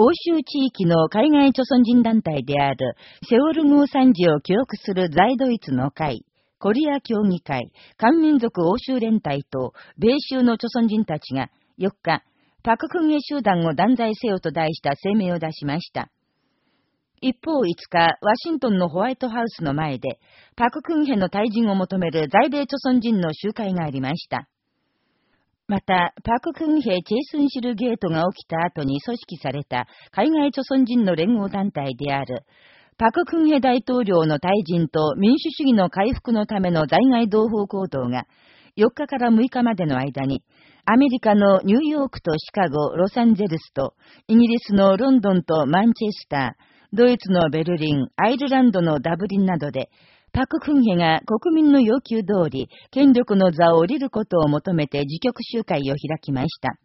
欧州地域の海外著存人団体である、セオル号惨事を記憶する在ドイツの会、コリア協議会、漢民族欧州連帯と、米州の著存人たちが、4日、パククンゲ集団を断罪せよと題した声明を出しました。一方5日、ワシントンのホワイトハウスの前で、パククンヘの退陣を求める在米著存人の集会がありました。また、パククンヘチェイスンシルゲートが起きた後に組織された海外著存人の連合団体である、パククンヘ大統領の退陣と民主主義の回復のための在外同胞行動が、4日から6日までの間に、アメリカのニューヨークとシカゴ、ロサンゼルスと、イギリスのロンドンとマンチェスター、ドイツのベルリン、アイルランドのダブリンなどで、パク・クンヘが国民の要求通り、権力の座を降りることを求めて自局集会を開きました。